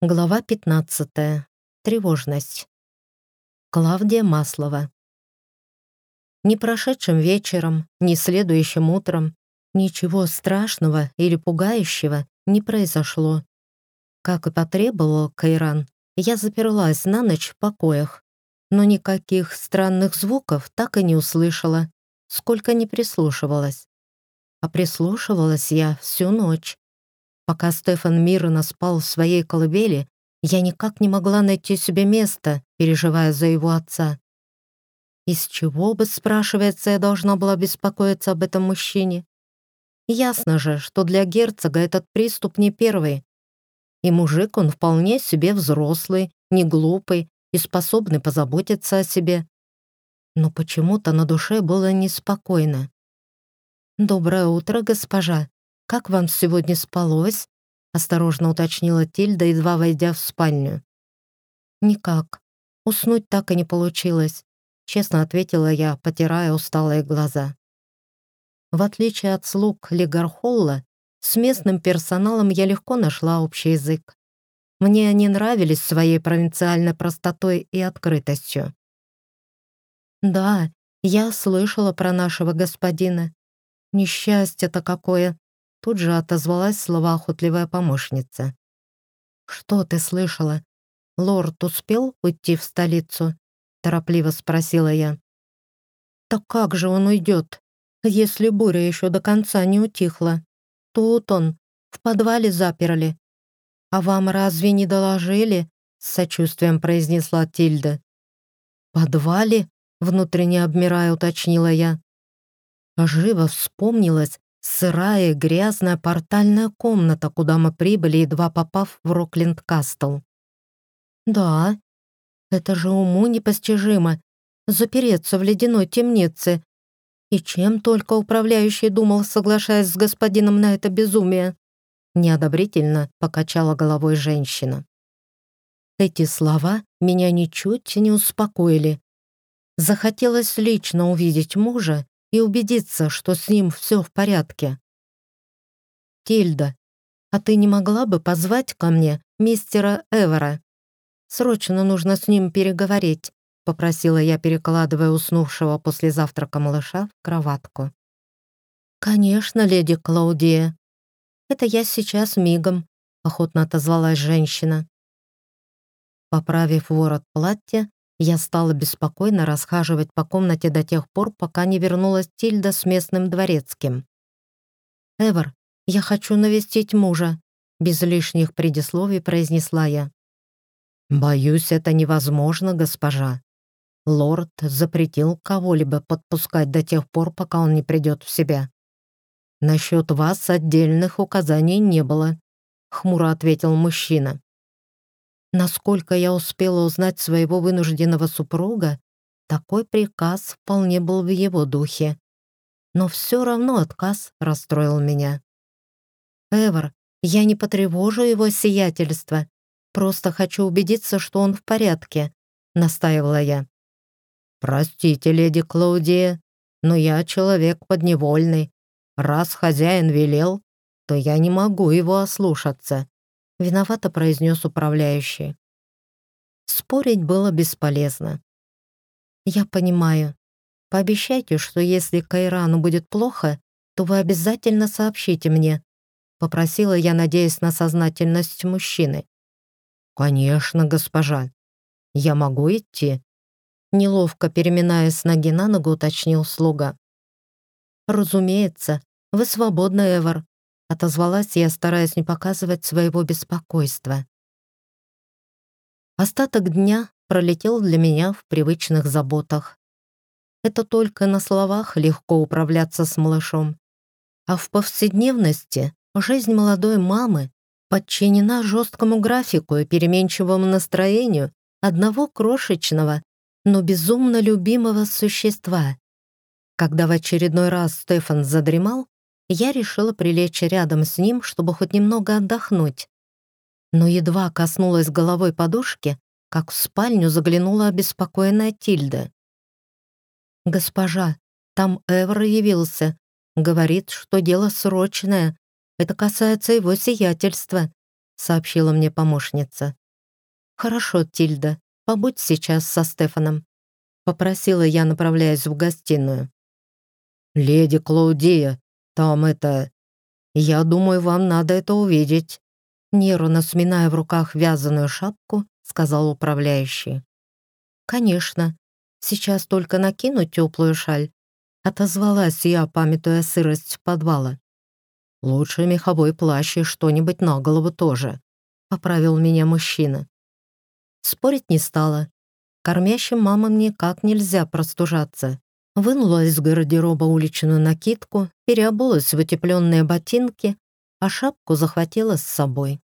Глава 15. Тревожность. Клавдия Маслова. Ни прошедшим вечером, ни следующим утром ничего страшного или пугающего не произошло. Как и потребовал Кайран, я заперлась на ночь в покоях, но никаких странных звуков так и не услышала, сколько не прислушивалась. А прислушивалась я всю ночь. Пока Стефан мирно спал в своей колыбели, я никак не могла найти себе места, переживая за его отца. Из чего бы, спрашивается, я должна была беспокоиться об этом мужчине? Ясно же, что для герцога этот приступ не первый. И мужик он вполне себе взрослый, не глупый и способный позаботиться о себе. Но почему-то на душе было неспокойно. «Доброе утро, госпожа», «Как вам сегодня спалось?» — осторожно уточнила Тильда, едва войдя в спальню. «Никак. Уснуть так и не получилось», — честно ответила я, потирая усталые глаза. В отличие от слуг Легархолла, с местным персоналом я легко нашла общий язык. Мне они нравились своей провинциальной простотой и открытостью. «Да, я слышала про нашего господина. Несчастье-то какое!» Тут же отозвалась словоохотливая помощница. «Что ты слышала? Лорд успел уйти в столицу?» Торопливо спросила я. «Так как же он уйдет, если буря еще до конца не утихла? Тут он, в подвале заперли. А вам разве не доложили?» С сочувствием произнесла Тильда. «Подвале?» — внутренне обмирая уточнила я. Живо вспомнилось, Сырая, грязная портальная комната, куда мы прибыли, едва попав в Рокленд-Кастл. Да, это же уму непостижимо. Запереться в ледяной темнице. И чем только управляющий думал, соглашаясь с господином на это безумие. Неодобрительно покачала головой женщина. Эти слова меня ничуть не успокоили. Захотелось лично увидеть мужа и убедиться, что с ним все в порядке. «Тильда, а ты не могла бы позвать ко мне мистера Эвера? Срочно нужно с ним переговорить», — попросила я, перекладывая уснувшего после завтрака малыша в кроватку. «Конечно, леди Клаудия. Это я сейчас мигом», — охотно отозвалась женщина. Поправив ворот платья, я стала беспокойно расхаживать по комнате до тех пор, пока не вернулась Тильда с местным дворецким. «Эвер, я хочу навестить мужа», — без лишних предисловий произнесла я. «Боюсь, это невозможно, госпожа. Лорд запретил кого-либо подпускать до тех пор, пока он не придет в себя. Насчет вас отдельных указаний не было», — хмуро ответил мужчина. Насколько я успела узнать своего вынужденного супруга, такой приказ вполне был в его духе. Но все равно отказ расстроил меня. «Эвер, я не потревожу его сиятельство. Просто хочу убедиться, что он в порядке», — настаивала я. «Простите, леди Клаудия, но я человек подневольный. Раз хозяин велел, то я не могу его ослушаться», Виновато произнес управляющий. Спорить было бесполезно. Я понимаю. Пообещайте, что если Кайрану будет плохо, то вы обязательно сообщите мне. Попросила я, надеясь на сознательность мужчины. «Конечно, госпожа. Я могу идти?» Неловко переминаясь с ноги на ногу, уточнил слуга. «Разумеется, вы свободны, Эвар. Отозвалась я, стараясь не показывать своего беспокойства. Остаток дня пролетел для меня в привычных заботах. Это только на словах легко управляться с малышом. А в повседневности жизнь молодой мамы подчинена жесткому графику и переменчивому настроению одного крошечного, но безумно любимого существа. Когда в очередной раз Стефан задремал, я решила прилечь рядом с ним, чтобы хоть немного отдохнуть. Но едва коснулась головой подушки, как в спальню заглянула обеспокоенная Тильда. «Госпожа, там Эвер явился. Говорит, что дело срочное. Это касается его сиятельства», сообщила мне помощница. «Хорошо, Тильда, побудь сейчас со Стефаном», попросила я, направляясь в гостиную. «Леди Клаудия, там это... Я думаю, вам надо это увидеть», нервно сминая в руках вязаную шапку, сказал управляющий. «Конечно, сейчас только накину теплую шаль», отозвалась я, памятуя сырость подвала. «Лучше меховой плащ и что-нибудь на голову тоже», поправил меня мужчина. Спорить не стала. Кормящим мамам никак нельзя простужаться. Вынула из гардероба уличную накидку, переобулась в утепленные ботинки, а шапку захватила с собой.